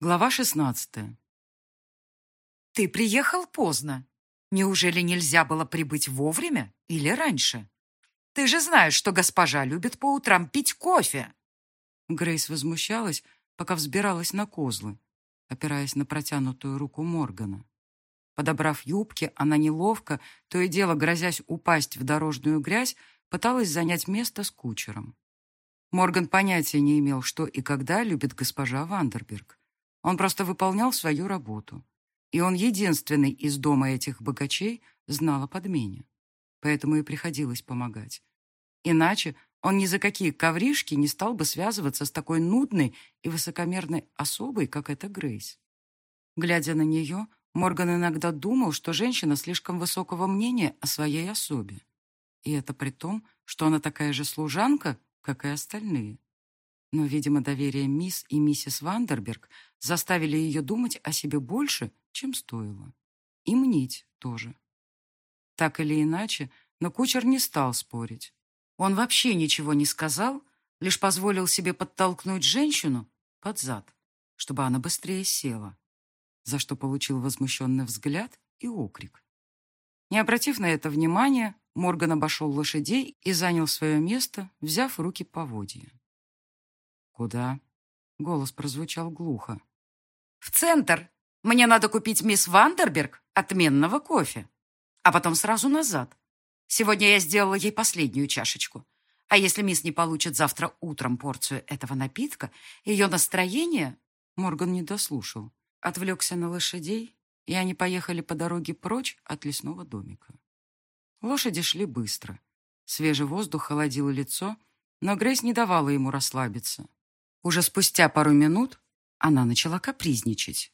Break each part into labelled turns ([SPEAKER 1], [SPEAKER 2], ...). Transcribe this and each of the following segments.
[SPEAKER 1] Глава шестнадцатая.
[SPEAKER 2] «Ты приехал поздно. Неужели нельзя было прибыть вовремя или раньше? Ты же знаешь, что госпожа любит по утрам пить кофе!»
[SPEAKER 1] Грейс возмущалась, пока взбиралась на козлы, опираясь на протянутую руку Моргана. Подобрав юбки, она неловко, то и дело грозясь упасть в дорожную грязь, пыталась занять место с кучером. Морган понятия не имел, что и когда любит госпожа Вандерберг. Он просто выполнял свою работу. И он единственный из дома этих богачей знал о подмене. Поэтому и приходилось помогать. Иначе он ни за какие ковришки не стал бы связываться с такой нудной и высокомерной особой, как эта Грейс. Глядя на нее, Морган иногда думал, что женщина слишком высокого мнения о своей особе. И это при том, что она такая же служанка, как и остальные. Но, видимо, доверие мисс и миссис Вандерберг заставили ее думать о себе больше, чем стоило. И мнить тоже. Так или иначе, но кучер не стал спорить. Он вообще ничего не сказал, лишь позволил себе подтолкнуть женщину под зад, чтобы она быстрее села, за что получил возмущенный взгляд и окрик. Не обратив на это внимания, Морган обошел лошадей и занял свое место, взяв в руки поводья. «Куда?» — голос прозвучал глухо.
[SPEAKER 2] «В центр. Мне надо купить мисс Вандерберг отменного кофе. А потом сразу назад. Сегодня я сделала ей последнюю чашечку. А если мисс не получит завтра утром порцию этого напитка, ее настроение...»
[SPEAKER 1] Морган не дослушал. Отвлекся на лошадей, и они поехали по дороге прочь от лесного домика. Лошади шли быстро. Свежий воздух холодил лицо, но Грейс не давала ему расслабиться. Уже спустя пару минут она начала капризничать.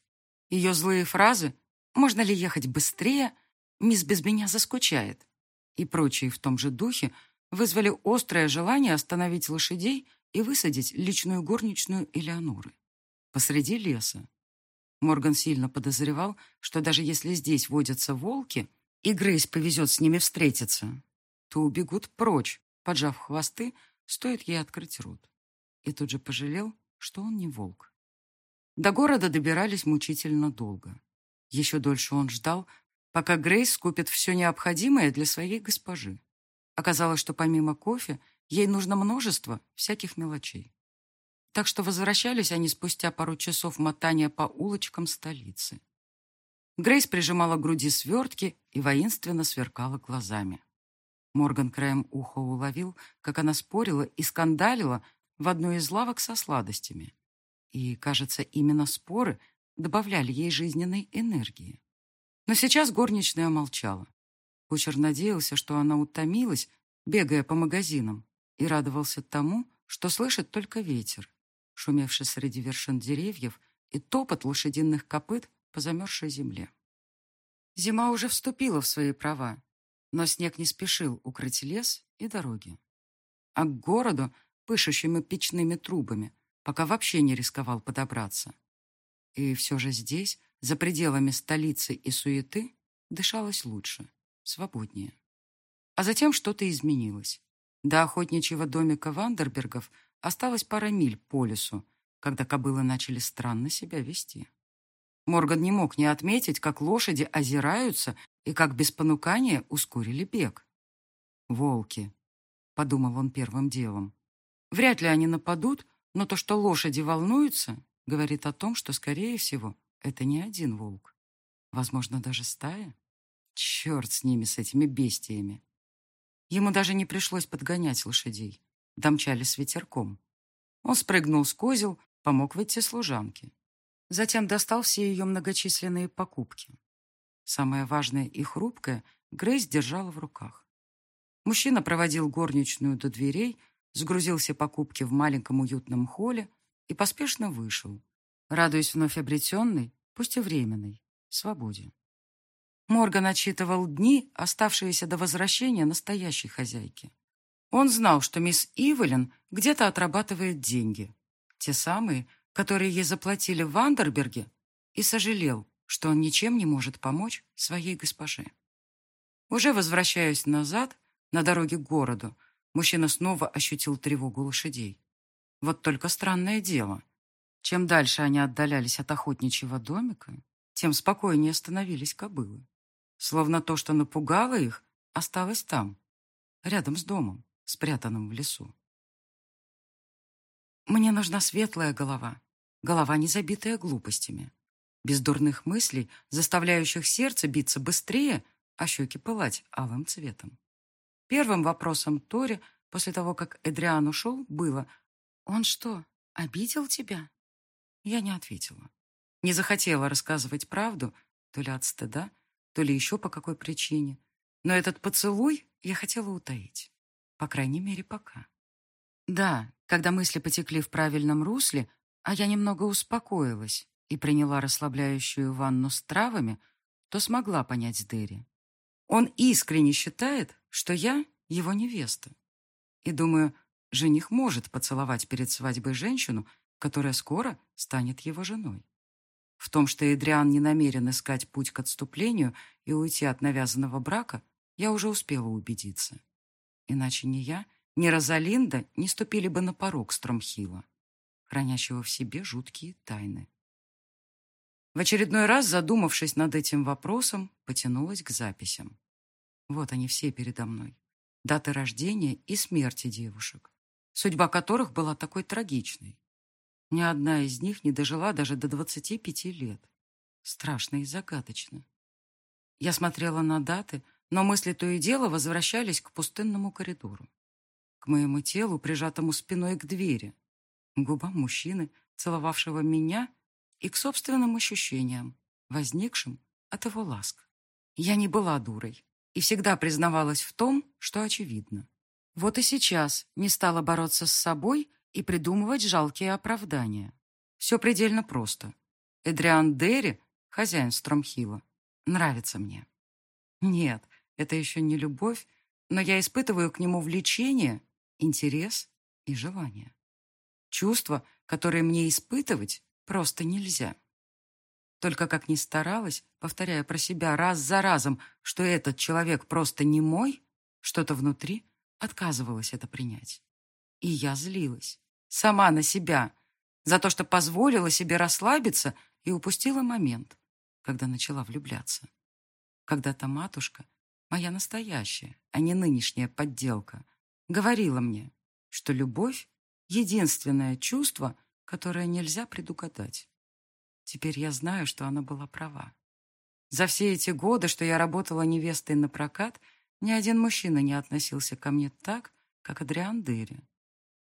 [SPEAKER 1] Ее злые фразы «Можно ли ехать быстрее?» «Мисс без меня заскучает» и прочие в том же духе вызвали острое желание остановить лошадей и высадить личную горничную Элеоноры посреди леса. Морган сильно подозревал, что даже если здесь водятся волки, и Грейс повезет с ними встретиться, то убегут прочь, поджав хвосты, стоит ей открыть рот и тут же пожалел, что он не волк. До города добирались мучительно долго. Еще дольше он ждал, пока Грейс скупит все необходимое для своей госпожи. Оказалось, что помимо кофе ей нужно множество всяких мелочей. Так что возвращались они спустя пару часов мотания по улочкам столицы. Грейс прижимала к груди свертки и воинственно сверкала глазами. Морган краем уха уловил, как она спорила и скандалила в одной из лавок со сладостями. И, кажется, именно споры добавляли ей жизненной энергии. Но сейчас горничная молчала. Кучер надеялся, что она утомилась, бегая по магазинам, и радовался тому, что слышит только ветер, шумевший среди вершин деревьев, и топот лошадиных копыт по замерзшей земле. Зима уже вступила в свои права, но снег не спешил укрыть лес и дороги. А к городу пышущими печными трубами, пока вообще не рисковал подобраться. И все же здесь, за пределами столицы и суеты, дышалось лучше, свободнее. А затем что-то изменилось. До охотничьего домика Вандербергов осталось пара миль по лесу, когда кобылы начали странно себя вести. Морган не мог не отметить, как лошади озираются и как без понукания ускорили бег. «Волки», — подумал он первым делом. Вряд ли они нападут, но то, что лошади волнуются, говорит о том, что, скорее всего, это не один волк. Возможно, даже стая. Черт с ними, с этими бестиями. Ему даже не пришлось подгонять лошадей. Домчали с ветерком. Он спрыгнул с козел, помог выйти служанке. Затем достал все ее многочисленные покупки. Самое важное и хрупкое Грейс держала в руках. Мужчина проводил горничную до дверей, сгрузил все покупки в маленьком уютном холле и поспешно вышел, радуясь вновь обретенной, пусть и временной, свободе. Морган отчитывал дни, оставшиеся до возвращения настоящей хозяйки. Он знал, что мисс Ивелин где-то отрабатывает деньги, те самые, которые ей заплатили в Вандерберге, и сожалел, что он ничем не может помочь своей госпоже. Уже возвращаясь назад, на дороге к городу, Мужчина снова ощутил тревогу лошадей. Вот только странное дело. Чем дальше они отдалялись от охотничьего домика, тем спокойнее становились кобылы. Словно то, что напугало их, осталось там, рядом с домом, спрятанным в лесу. Мне нужна светлая голова, голова, не забитая глупостями, без дурных мыслей, заставляющих сердце биться быстрее, а щеки пылать алым цветом. Первым вопросом Тори после того, как Эдриан ушел, было «Он что, обидел тебя?» Я не ответила. Не захотела рассказывать правду, то ли от стыда, то ли еще по какой причине. Но этот поцелуй я хотела утаить. По крайней мере, пока. Да, когда мысли потекли в правильном русле, а я немного успокоилась и приняла расслабляющую ванну с травами, то смогла понять Дерри. Он искренне считает, что я его невеста. И думаю, жених может поцеловать перед свадьбой женщину, которая скоро станет его женой. В том, что Эдриан не намерен искать путь к отступлению и уйти от навязанного брака, я уже успела убедиться. Иначе ни я, ни Розалинда не ступили бы на порог Стромхила, хранящего в себе жуткие тайны. В очередной раз, задумавшись над этим вопросом, потянулась к записям. Вот они все передо мной. Даты рождения и смерти девушек, судьба которых была такой трагичной. Ни одна из них не дожила даже до 25 лет. Страшно и загадочно. Я смотрела на даты, но мысли то и дело возвращались к пустынному коридору. К моему телу, прижатому спиной к двери, к губам мужчины, целовавшего меня, и к собственным ощущениям, возникшим от его ласк. Я не была дурой и всегда признавалась в том, что очевидно. Вот и сейчас не стала бороться с собой и придумывать жалкие оправдания. Все предельно просто. Эдриан Дерри, хозяин Стромхила, нравится мне. Нет, это еще не любовь, но я испытываю к нему влечение, интерес и желание. Чувства, которые мне испытывать просто нельзя. Только как ни старалась, повторяя про себя раз за разом, что этот человек просто не мой, что-то внутри отказывалось это принять. И я злилась сама на себя, за то, что позволила себе расслабиться и упустила момент, когда начала влюбляться. Когда-то матушка, моя настоящая, а не нынешняя подделка, говорила мне, что любовь — единственное чувство, которое нельзя предугадать. Теперь я знаю, что она была права. За все эти годы, что я работала невестой на прокат, ни один мужчина не относился ко мне так, как Адриан Дерри.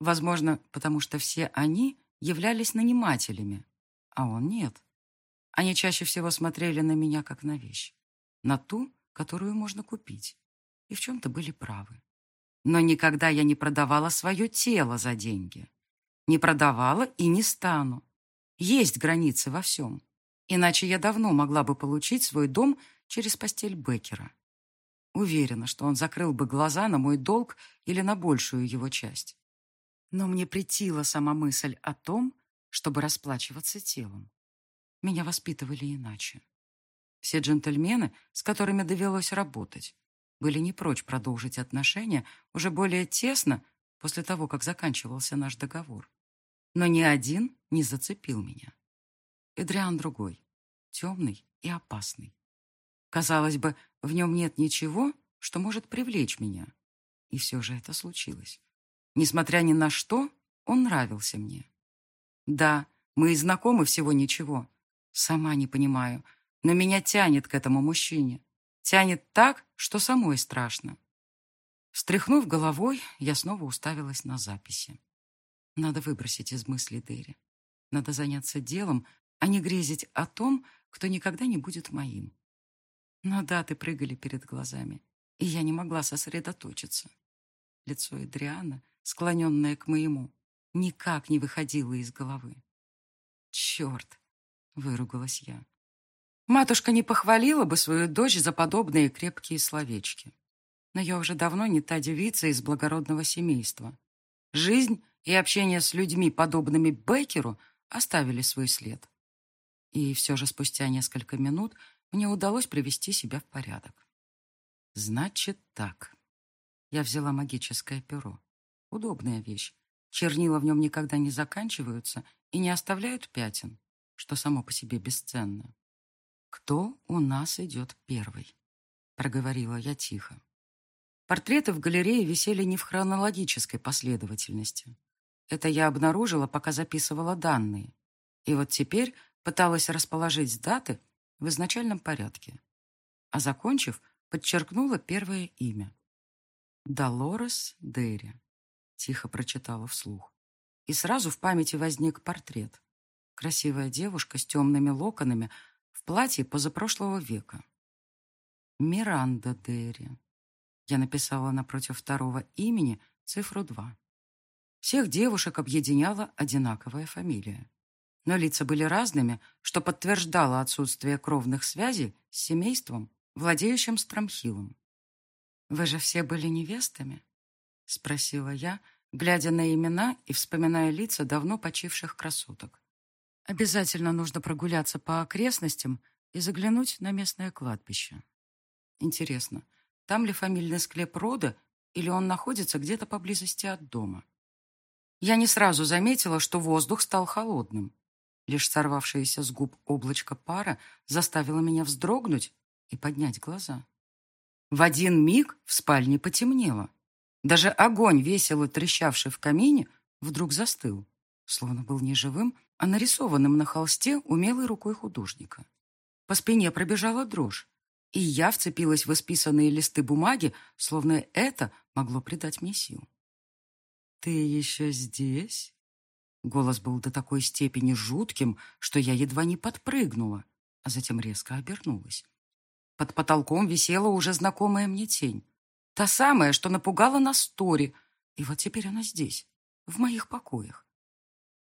[SPEAKER 1] Возможно, потому что все они являлись нанимателями, а он нет. Они чаще всего смотрели на меня как на вещь, на ту, которую можно купить, и в чем-то были правы. Но никогда я не продавала свое тело за деньги. Не продавала и не стану. Есть границы во всем. Иначе я давно могла бы получить свой дом через постель Беккера. Уверена, что он закрыл бы глаза на мой долг или на большую его часть. Но мне претила сама мысль о том, чтобы расплачиваться телом. Меня воспитывали иначе. Все джентльмены, с которыми довелось работать, были не прочь продолжить отношения уже более тесно после того, как заканчивался наш договор. Но ни один не зацепил меня. Эдриан другой, темный и опасный. Казалось бы, в нем нет ничего, что может привлечь меня. И все же это случилось. Несмотря ни на что, он нравился мне. Да, мы и знакомы всего ничего. Сама не понимаю, но меня тянет к этому мужчине. Тянет так, что самой страшно. Встряхнув головой, я снова уставилась на записи. Надо выбросить из мыслей Дерри. Надо заняться делом, а не грезить о том, кто никогда не будет моим. Но даты прыгали перед глазами, и я не могла сосредоточиться. Лицо Эдриана склоненная к моему, никак не выходила из головы. «Черт!» — выругалась я. Матушка не похвалила бы свою дочь за подобные крепкие словечки. Но я уже давно не та девица из благородного семейства. Жизнь и общение с людьми, подобными Беккеру, оставили свой след. И все же спустя несколько минут мне удалось привести себя в порядок. Значит так. Я взяла магическое перо. Удобная вещь. Чернила в нем никогда не заканчиваются и не оставляют пятен, что само по себе бесценно. «Кто у нас идет первый?» — проговорила я тихо. Портреты в галерее висели не в хронологической последовательности. Это я обнаружила, пока записывала данные. И вот теперь пыталась расположить даты в изначальном порядке. А закончив, подчеркнула первое имя. «Долорес Дерри», — тихо прочитала вслух. И сразу в памяти возник портрет. Красивая девушка с темными локонами в платье позапрошлого века. Миранда Дерри. Я написала напротив второго имени цифру два. Всех девушек объединяла одинаковая фамилия. Но лица были разными, что подтверждало отсутствие кровных связей с семейством, владеющим Страмхилом. «Вы же все были невестами?» — спросила я, глядя на имена и вспоминая лица давно почивших красоток. «Обязательно нужно прогуляться по окрестностям и заглянуть на местное кладбище. Интересно, там ли фамильный склеп рода, или он находится где-то поблизости от дома?» Я не сразу заметила, что воздух стал холодным. Лишь сорвавшееся с губ облачко пара заставило меня вздрогнуть и поднять глаза. В один миг в спальне потемнело. Даже огонь, весело трещавший в камине, вдруг застыл, словно был не живым, а нарисованным на холсте умелой рукой художника. По спине пробежала дрожь, и я вцепилась в исписанные листы бумаги, словно это могло придать мне сил. «Ты еще здесь?» Голос был до такой степени жутким, что я едва не подпрыгнула, а затем резко обернулась. Под потолком висела уже знакомая мне тень. Та самая, что напугала на Тори. И вот теперь она здесь, в моих покоях.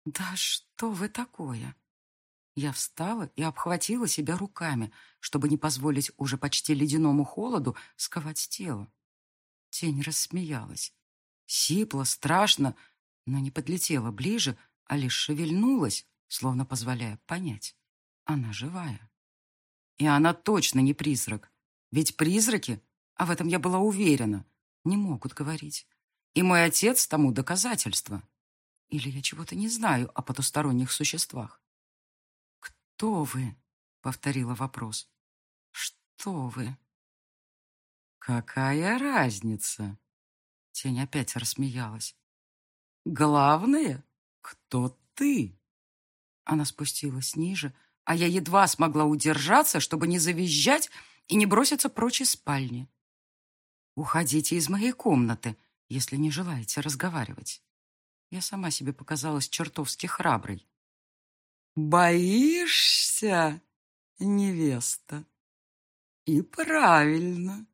[SPEAKER 1] «Да что вы такое?» Я встала и обхватила себя руками, чтобы не позволить уже почти ледяному холоду сковать тело. Тень рассмеялась. Сипло, страшно, но не подлетела ближе, а лишь шевельнулась, словно позволяя понять. Она живая. И она точно не призрак. Ведь призраки, а в этом я была уверена, не могут говорить. И мой отец тому доказательство. Или я чего-то не знаю о потусторонних существах? «Кто вы?» — повторила вопрос. «Что вы?» «Какая разница?» Тень опять рассмеялась. «Главное, кто ты?» Она спустилась ниже, а я едва смогла удержаться, чтобы не завизжать и не броситься прочь из спальни. «Уходите из моей комнаты, если не желаете разговаривать». Я сама себе показалась чертовски храброй. «Боишься, невеста?» «И правильно.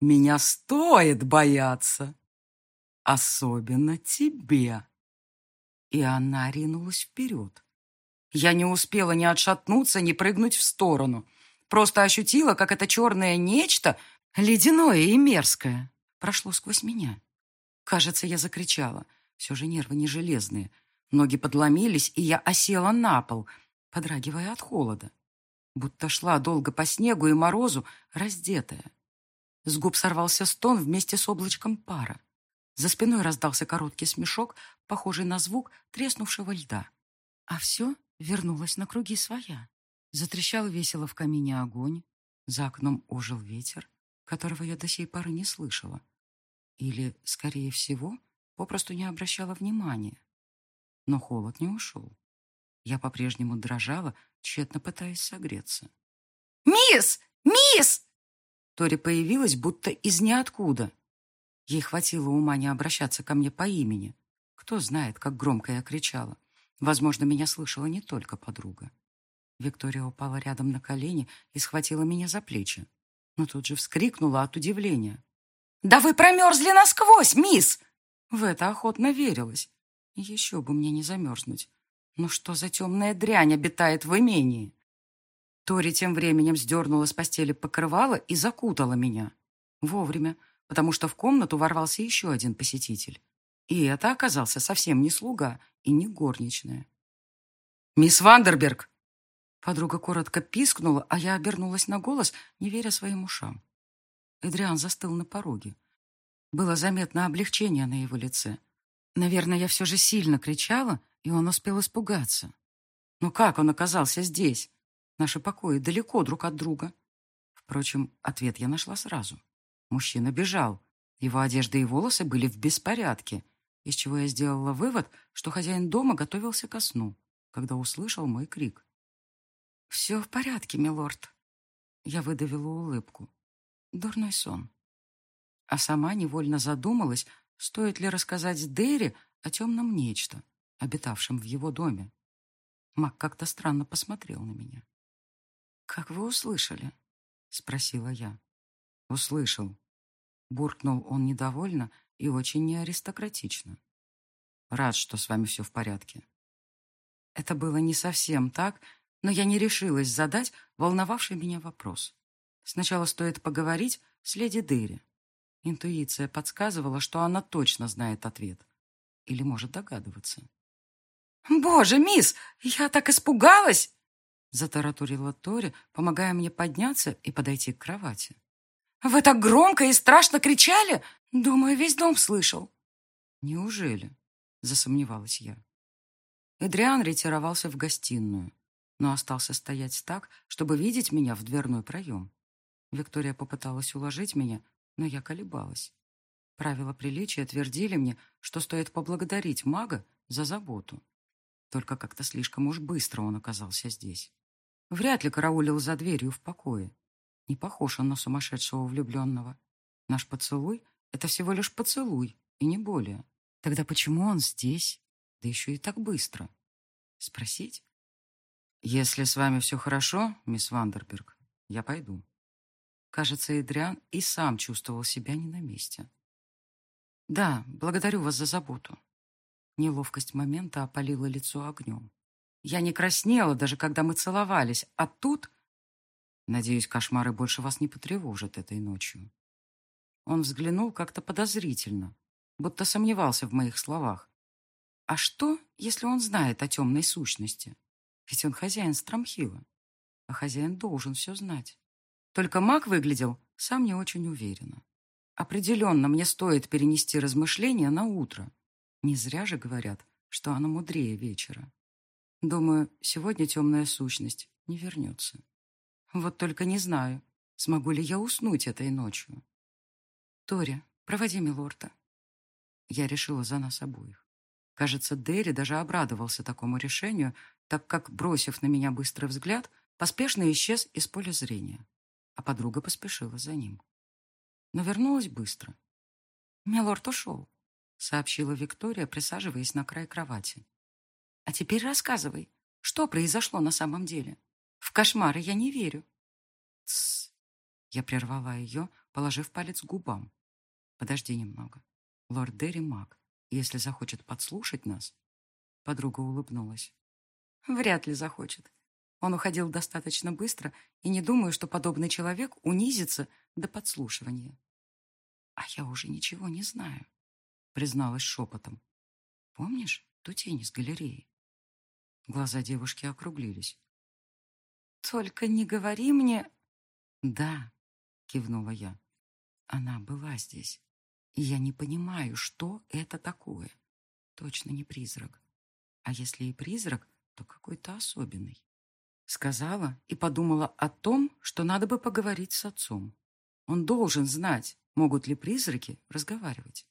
[SPEAKER 1] Меня стоит бояться. Особенно тебе. И она ринулась вперед. Я не успела ни отшатнуться, ни прыгнуть в сторону. Просто ощутила, как это черное нечто, ледяное и мерзкое, прошло сквозь меня. Кажется, я закричала. Все же нервы не железные. Ноги подломились, и я осела на пол, подрагивая от холода. Будто шла долго по снегу и морозу, раздетая. С губ сорвался стон вместе с облачком пара. За спиной раздался короткий смешок, похожий на звук треснувшего льда. А все вернулось на круги своя. Затрещал весело в камине огонь. За окном ожил ветер, которого я до сей поры не слышала. Или, скорее всего, попросту не обращала внимания. Но холод не ушел. Я по-прежнему дрожала, тщетно пытаясь согреться.
[SPEAKER 2] «Мисс! Мисс!»
[SPEAKER 1] Тори появилась будто из ниоткуда. Ей хватило ума не обращаться ко мне по имени. Кто знает, как громко я кричала. Возможно, меня слышала не только подруга. Виктория упала рядом на колени и схватила меня за плечи. Но тут же вскрикнула от удивления.
[SPEAKER 2] «Да вы промерзли насквозь, мисс!»
[SPEAKER 1] В это охотно верилось. Еще бы мне не замерзнуть. Ну что за темная дрянь обитает в имении? Тори тем временем сдернула с постели покрывало и закутала меня. Вовремя, потому что в комнату ворвался еще один посетитель. И это оказался совсем не слуга и не горничная. «Мисс Вандерберг!» Подруга коротко пискнула, а я обернулась на голос, не веря своим ушам. Эдриан застыл на пороге. Было заметно облегчение на его лице. Наверное, я все же сильно кричала, и он успел испугаться. Но как он оказался здесь? Наши покои далеко друг от друга. Впрочем, ответ я нашла сразу. Мужчина бежал. Его одежда и волосы были в беспорядке, из чего я сделала вывод, что хозяин дома готовился ко сну, когда услышал мой крик. «Все в порядке, милорд». Я выдавила улыбку. Дурной сон. А сама невольно задумалась, стоит ли рассказать Дерри о темном нечто, обитавшем в его доме. Мак как-то странно посмотрел на меня. «Как вы услышали?» — спросила я. «Услышал». Буркнул он недовольно и очень неаристократично. «Рад, что с вами все в порядке». Это было не совсем так, но я не решилась задать волновавший меня вопрос. Сначала стоит поговорить с леди Дерри. Интуиция подсказывала, что она точно знает ответ. Или может догадываться.
[SPEAKER 2] «Боже, мисс, я так испугалась!»
[SPEAKER 1] Затараторила Тори, помогая мне подняться и подойти к кровати.
[SPEAKER 2] «Вы так громко и страшно кричали? Думаю, весь дом слышал».
[SPEAKER 1] «Неужели?» — засомневалась я. Эдриан ретировался в гостиную, но остался стоять так, чтобы видеть меня в дверной проем. Виктория попыталась уложить меня, но я колебалась. Правила приличия твердили мне, что стоит поблагодарить мага за заботу. Только как-то слишком уж быстро он оказался здесь. Вряд ли караулил за дверью в покое. Не похож он на сумасшедшего влюбленного. Наш поцелуй — это всего лишь поцелуй, и не более. Тогда почему он здесь? Да еще и так быстро. Спросить? Если с вами все хорошо, мисс Вандерберг, я пойду. Кажется, Эдриан и сам чувствовал себя не на месте. Да, благодарю вас за заботу. Неловкость момента опалила лицо огнем. Я не краснела, даже когда мы целовались, а тут... Надеюсь, кошмары больше вас не потревожат этой ночью. Он взглянул как-то подозрительно, будто сомневался в моих словах. А что, если он знает о темной сущности? Ведь он хозяин Страмхила, а хозяин должен все знать. Только маг выглядел сам не очень уверенно. Определенно, мне стоит перенести размышления на утро. Не зря же говорят, что оно мудрее вечера. Думаю, сегодня темная сущность не вернется. Вот только не знаю, смогу ли я уснуть этой ночью. Тори, проводи милорда. Я решила за нас обоих. Кажется, Дерри даже обрадовался такому решению, так как, бросив на меня быстрый взгляд, поспешно исчез из поля зрения, а подруга поспешила за ним. Но вернулась быстро. «Милорд ушел», сообщила Виктория, присаживаясь на край кровати. А теперь рассказывай, что произошло на самом деле? В кошмары я не верю. Тссс. Я прервала ее, положив палец к губам. Подожди немного. Лорд Дерри маг. Если захочет подслушать нас... Подруга улыбнулась. Вряд ли захочет. Он уходил достаточно быстро, и не думаю, что подобный человек унизится до подслушивания. А я уже ничего не знаю призналась шепотом. «Помнишь ту тень из галереи?» Глаза девушки округлились. «Только не говори мне...» «Да», — кивнула я. «Она была здесь, и я не понимаю, что это такое. Точно не призрак. А если и призрак, то какой-то особенный». Сказала и подумала о том, что надо бы поговорить с отцом. Он должен знать, могут ли призраки разговаривать.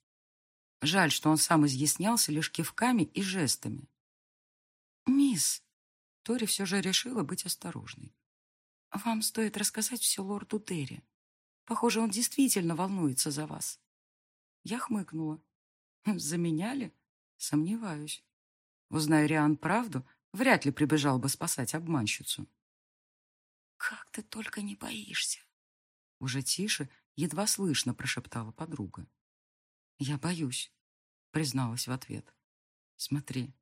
[SPEAKER 1] Жаль, что он сам изъяснялся лишь кивками и жестами. «Мисс», — Тори все же решила быть осторожной, «вам стоит рассказать все лорду Дерри. Похоже, он действительно волнуется за вас». Я хмыкнула. «За меня ли? Сомневаюсь. Узнай Риан правду, вряд ли прибежал бы спасать обманщицу». «Как ты только не боишься!» Уже тише, едва слышно прошептала подруга. «Я боюсь», — призналась в ответ. «Смотри».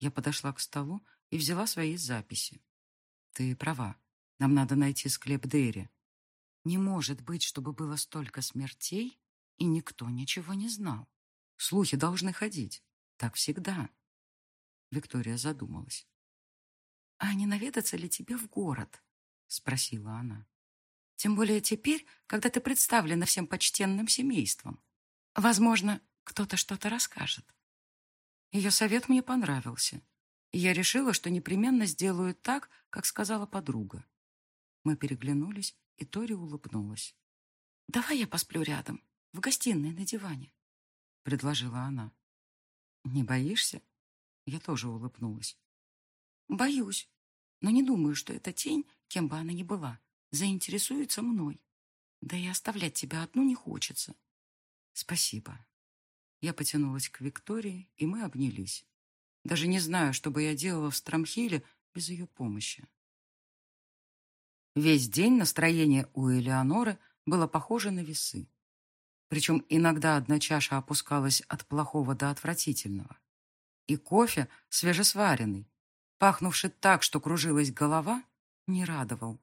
[SPEAKER 1] Я подошла к столу и взяла свои записи. «Ты права. Нам надо найти склеп Дерри. Не может быть, чтобы было столько смертей, и никто ничего не знал. Слухи должны ходить. Так всегда». Виктория задумалась. «А не наведаться ли тебе в город?» — спросила она. «Тем более теперь, когда ты представлена всем почтенным семейством. Возможно, кто-то что-то расскажет. Ее совет мне понравился, и я решила, что непременно сделаю так, как сказала подруга. Мы переглянулись, и Тори улыбнулась. «Давай я посплю рядом, в гостиной на диване», — предложила она. «Не боишься?» Я тоже улыбнулась. «Боюсь, но не думаю, что эта тень, кем бы она ни была, заинтересуется мной. Да и оставлять тебя одну не хочется». «Спасибо». Я потянулась к Виктории, и мы обнялись. Даже не знаю, что бы я делала в Страмхиле без ее помощи. Весь день настроение у Элеоноры было похоже на весы. Причем иногда одна чаша опускалась от плохого до отвратительного. И кофе, свежесваренный, пахнувший так, что кружилась голова, не радовал.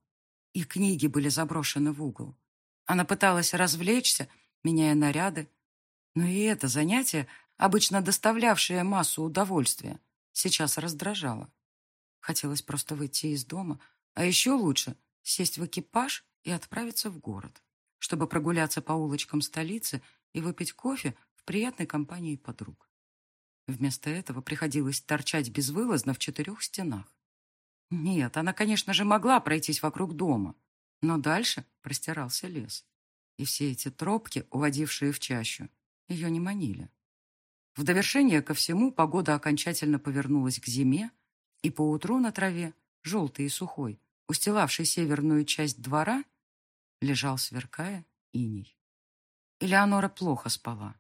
[SPEAKER 1] И книги были заброшены в угол. Она пыталась развлечься, меняя наряды. Но и это занятие, обычно доставлявшее массу удовольствия, сейчас раздражало. Хотелось просто выйти из дома, а еще лучше сесть в экипаж и отправиться в город чтобы прогуляться по улочкам столицы и выпить кофе в приятной компании подруг. Вместо этого приходилось торчать безвылазно в четырех стенах. Нет, она, конечно же, могла пройтись вокруг дома, но дальше простирался лес. И все эти тропки, уводившие в чащу, ее не манили. В довершение ко всему погода окончательно повернулась к зиме, и поутру на траве, желтой и сухой, устилавшей северную часть двора, лежал, сверкая, иней. Элеонора плохо спала.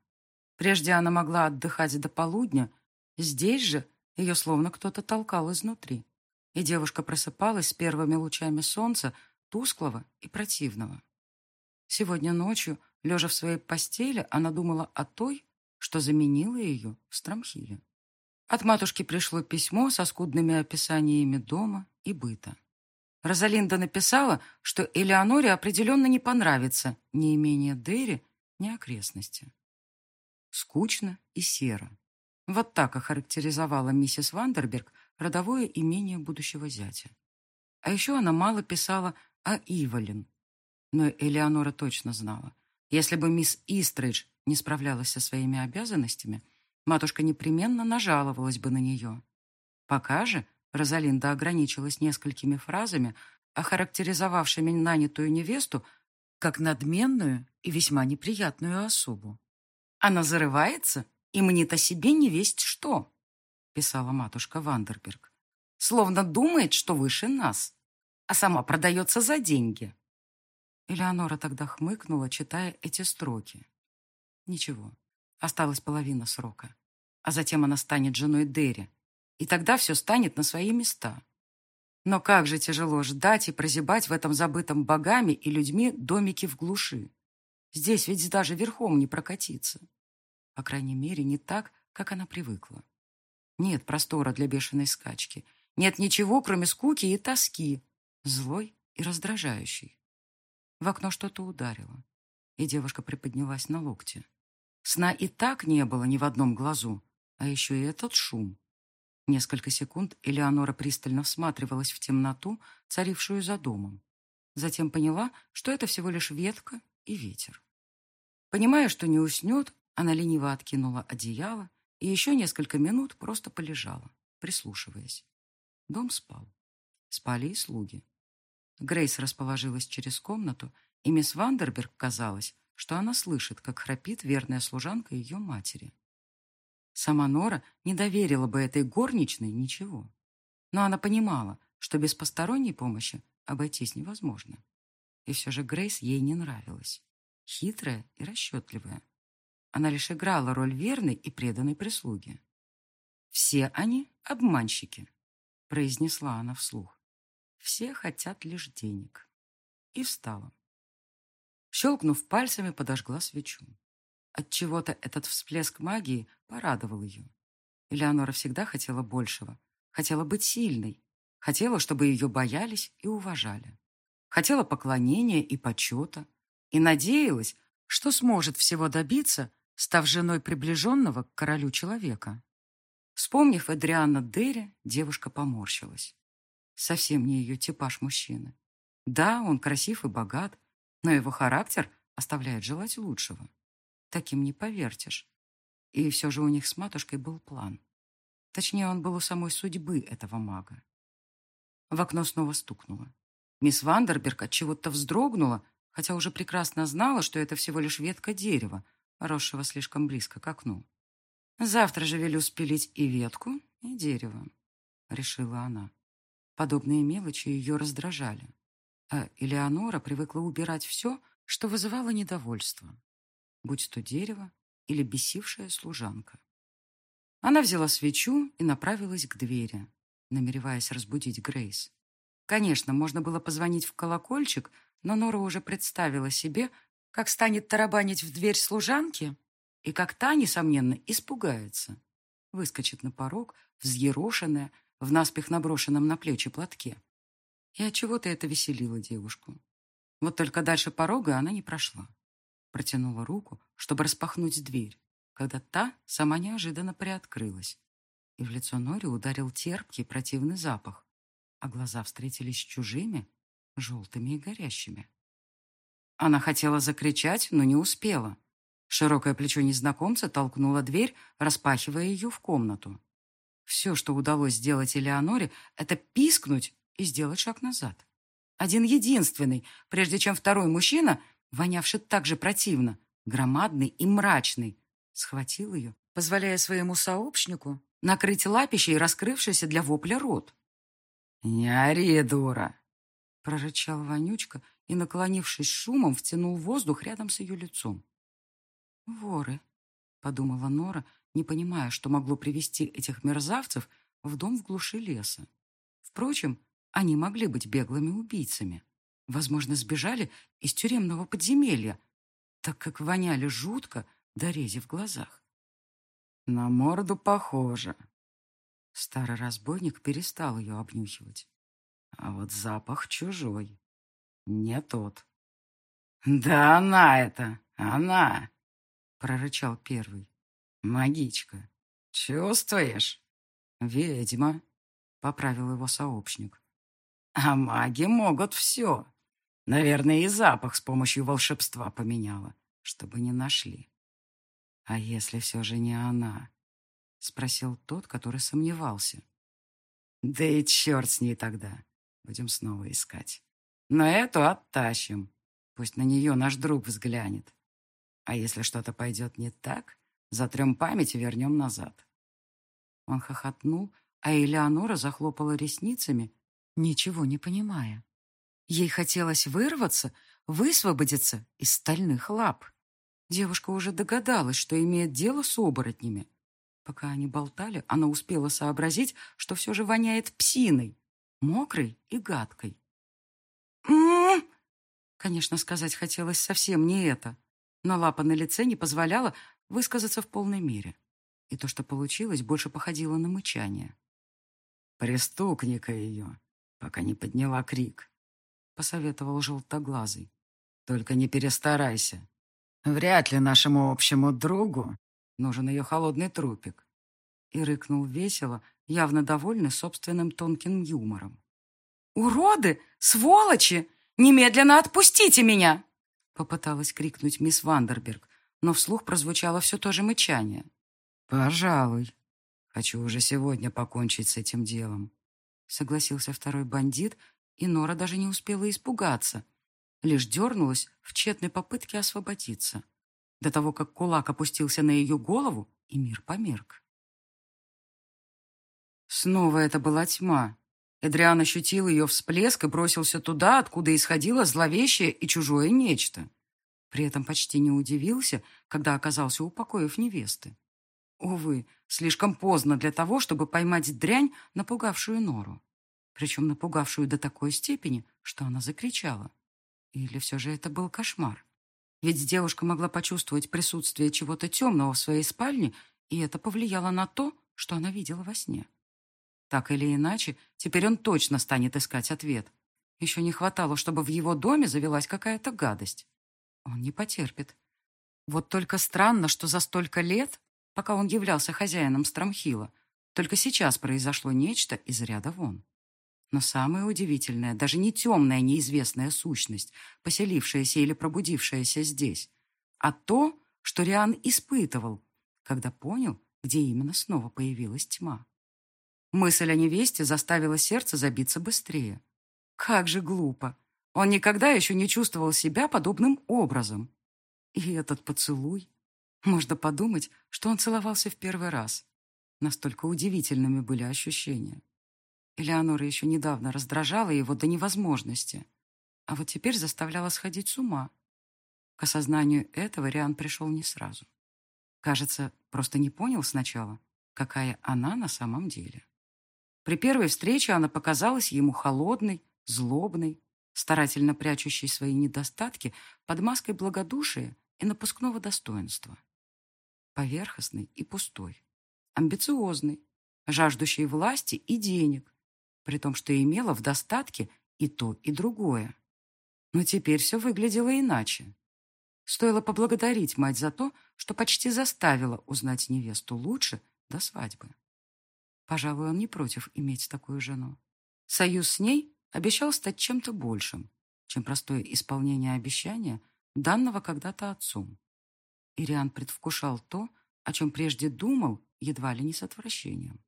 [SPEAKER 1] Прежде она могла отдыхать до полудня, здесь же ее словно кто-то толкал изнутри, и девушка просыпалась с первыми лучами солнца, тусклого и противного. Сегодня ночью, лежа в своей постели, она думала о той, что заменила ее в Страмхиле. От матушки пришло письмо со скудными описаниями дома и быта. Розалинда написала, что Элеоноре определенно не понравится ни имение Дерри, ни окрестности. Скучно и серо. Вот так охарактеризовала миссис Вандерберг родовое имение будущего зятя. А еще она мало писала о Иволин. Но Элеонора точно знала, если бы мисс Истрейдж не справлялась со своими обязанностями, матушка непременно нажаловалась бы на нее. Пока же Розалинда ограничилась несколькими фразами, охарактеризовавшими нанятую невесту как надменную и весьма неприятную особу. «Она зарывается и мнит о себе не весть что», писала матушка Вандерберг. «Словно думает, что выше нас, а сама продается за деньги». Элеонора тогда хмыкнула, читая эти строки. Ничего, осталась половина срока. А затем она станет женой Дерри, и тогда все станет на свои места. Но как же тяжело ждать и прозябать в этом забытом богами и людьми домике в глуши. Здесь ведь даже верхом не прокатиться. По крайней мере, не так, как она привыкла. Нет простора для бешеной скачки. Нет ничего, кроме скуки и тоски, злой и раздражающей. В окно что-то ударило, и девушка приподнялась на локте. Сна и так не было ни в одном глазу, а еще и этот шум. Несколько секунд Элеонора пристально всматривалась в темноту, царившую за домом. Затем поняла, что это всего лишь ветка и ветер. Понимая, что не уснет, она лениво откинула одеяло и еще несколько минут просто полежала, прислушиваясь. Дом спал. Спали и слуги. Грейс расположилась через комнату, и мисс Вандерберг казалось, что она слышит, как храпит верная служанка ее матери. Сама Нора не доверила бы этой горничной ничего. Но она понимала, что без посторонней помощи обойтись невозможно. И все же Грейс ей не нравилась. Хитрая и расчетливая. Она лишь играла роль верной и преданной прислуги. «Все они обманщики», — произнесла она вслух. «Все хотят лишь денег». И встала. Щелкнув пальцами, подожгла свечу. Отчего-то этот всплеск магии порадовал ее. Элеонора всегда хотела большего. Хотела быть сильной. Хотела, чтобы ее боялись и уважали. Хотела поклонения и почета. И надеялась, что сможет всего добиться, став женой приближенного к королю человека. Вспомнив Эдриана Дерри, девушка поморщилась. Совсем не ее типаж мужчины. Да, он красив и богат, но его характер оставляет желать лучшего. Таким не повертишь. И все же у них с матушкой был план. Точнее, он был у самой судьбы этого мага. В окно снова стукнуло. Мисс Вандерберг от чего-то вздрогнула, хотя уже прекрасно знала, что это всего лишь ветка дерева, росшего слишком близко к окну. «Завтра же велю спилить и ветку, и дерево», — решила она. Подобные мелочи ее раздражали. А Элеонора привыкла убирать все, что вызывало недовольство, будь то дерево или бесившая служанка. Она взяла свечу и направилась к двери, намереваясь разбудить Грейс. Конечно, можно было позвонить в колокольчик, но Нора уже представила себе, как станет тарабанить в дверь служанки, и как та, несомненно, испугается. Выскочит на порог, взъерошенная, в наспех наброшенном на плечи платке. И от чего то это веселило девушку. Вот только дальше порога она не прошла. Протянула руку, чтобы распахнуть дверь когда та сама неожиданно приоткрылась, и в лицо Нори ударил терпкий противный запах, а глаза встретились с чужими, желтыми и горящими. Она хотела закричать, но не успела. Широкое плечо незнакомца толкнуло дверь, распахивая ее в комнату. Все, что удалось сделать Элеоноре, это пискнуть и сделать шаг назад. Один единственный, прежде чем второй мужчина, вонявший так же противно, громадный и мрачный, Схватил ее, позволяя своему сообщнику накрыть лапищей раскрывшийся для вопля рот.
[SPEAKER 2] «Не ори, дура!»
[SPEAKER 1] прорычал Вонючка и, наклонившись шумом, втянул воздух рядом с ее лицом. «Воры», — подумала Нора, не понимая, что могло привести этих мерзавцев в дом в глуши леса. Впрочем, они могли быть беглыми убийцами. Возможно, сбежали из тюремного подземелья, так как воняли жутко до рези в глазах.
[SPEAKER 2] На морду похоже.
[SPEAKER 1] Старый разбойник перестал ее обнюхивать.
[SPEAKER 2] А вот запах чужой. Не тот. «Да она это! Она!» — прорычал первый. «Магичка. Чувствуешь?»
[SPEAKER 1] «Ведьма», — поправил его сообщник.
[SPEAKER 2] «А маги могут все. Наверное, и запах с помощью волшебства поменяла, чтобы не нашли».
[SPEAKER 1] «А если все же не она?» — спросил тот, который сомневался.
[SPEAKER 2] «Да и черт с ней тогда. Будем снова искать. Но эту оттащим. Пусть на нее наш друг взглянет. А если что-то пойдет не так, затрем память и вернем назад».
[SPEAKER 1] Он хохотнул, а Элеонора захлопала ресницами, ничего не понимая. Ей хотелось вырваться, высвободиться из стальных лап. Девушка уже догадалась, что имеет дело с оборотнями. Пока они болтали, она успела сообразить, что все же воняет псиной, мокрой и гадкой. м Конечно, сказать хотелось совсем не это, но лапа на лице не позволяла высказаться в полной мере. И то, что получилось, больше походило на мычание.
[SPEAKER 2] «Пристукни-ка ее, пока не подняла крик», — посоветовал желтоглазый. «Только не перестарайся, Вряд ли нашему общему другу нужен ее холодный трупик.
[SPEAKER 1] И рыкнул весело, явно довольный собственным тонким юмором. «Уроды! Сволочи! Немедленно отпустите меня!» Попыталась крикнуть мисс Вандерберг, но вслух прозвучало все то же мычание.
[SPEAKER 2] «Пожалуй. Хочу уже сегодня покончить с этим делом»,
[SPEAKER 1] согласился второй бандит, и Нора даже не успела испугаться — лишь дернулась в тщетной попытке освободиться. До того, как кулак опустился на ее голову, и мир померк. Снова это была тьма. Эдриан ощутил ее всплеск и бросился туда, откуда исходило зловещее и чужое нечто. При этом почти не удивился, когда оказался у покоев невесты. Увы, слишком поздно для того, чтобы поймать дрянь, напугавшую Нору. Причем напугавшую до такой степени, что она закричала. Или все же это был кошмар? Ведь девушка могла почувствовать присутствие чего-то темного в своей спальне, и это повлияло на то, что она видела во сне. Так или иначе, теперь он точно станет искать ответ. Еще не хватало, чтобы в его доме завелась какая-то гадость. Он не потерпит. Вот только странно, что за столько лет, пока он являлся хозяином Страмхила, только сейчас произошло нечто из ряда вон. Но самое удивительное, даже не темная неизвестная сущность, поселившаяся или пробудившаяся здесь, а то, что Риан испытывал, когда понял, где именно снова появилась тьма. Мысль о невесте заставила сердце забиться быстрее. Как же глупо. Он никогда еще не чувствовал себя подобным образом. И этот поцелуй. Можно подумать, что он целовался в первый раз. Настолько удивительными были ощущения. Элеонора еще недавно раздражала его до невозможности, а вот теперь заставляла сходить с ума. К осознанию этого Риан пришел не сразу. Кажется, просто не понял сначала, какая она на самом деле. При первой встрече она показалась ему холодной, злобной, старательно прячущей свои недостатки под маской благодушия и напускного достоинства. Поверхностный и пустой, амбициозный, жаждущий власти и денег, при том, что имела в достатке и то, и другое. Но теперь все выглядело иначе. Стоило поблагодарить мать за то, что почти заставила узнать невесту лучше до свадьбы. Пожалуй, он не против иметь такую жену. Союз с ней обещал стать чем-то большим, чем простое исполнение обещания, данного когда-то отцом. Ириан предвкушал то, о чем прежде думал, едва ли не с отвращением.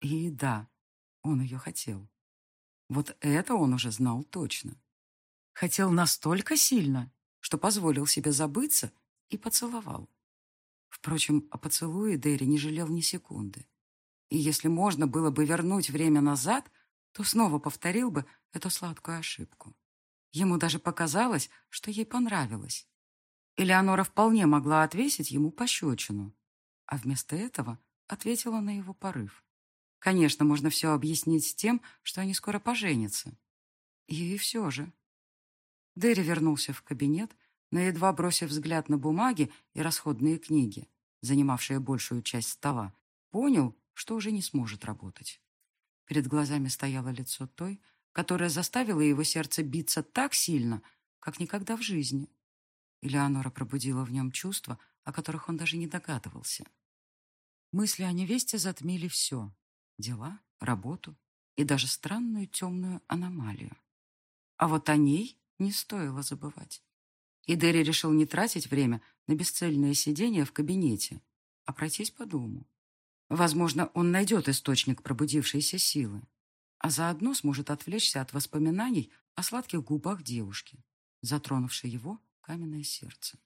[SPEAKER 1] И да, он ее хотел. Вот это он уже знал точно. Хотел настолько сильно, что позволил себе забыться и поцеловал. Впрочем, о поцелуе Дерри не жалел ни секунды. И если можно было бы вернуть время назад, то снова повторил бы эту сладкую ошибку. Ему даже показалось, что ей понравилось. Элеонора вполне могла отвесить ему пощечину, а вместо этого ответила на его порыв. Конечно, можно все объяснить тем, что они скоро поженятся. И все же. Дерри вернулся в кабинет, но едва бросив взгляд на бумаги и расходные книги, занимавшие большую часть стола, понял, что уже не сможет работать. Перед глазами стояло лицо той, которая заставила его сердце биться так сильно, как никогда в жизни. Элеонора пробудила в нем чувства, о которых он даже не догадывался. Мысли о невесте затмили все дела, работу и даже странную темную аномалию. А вот о ней не стоило забывать. И Дерри решил не тратить время на бесцельное сидение в кабинете, а пройтись по дому. Возможно, он найдет источник пробудившейся силы, а заодно сможет отвлечься от воспоминаний о сладких губах девушки, затронувшей его каменное сердце.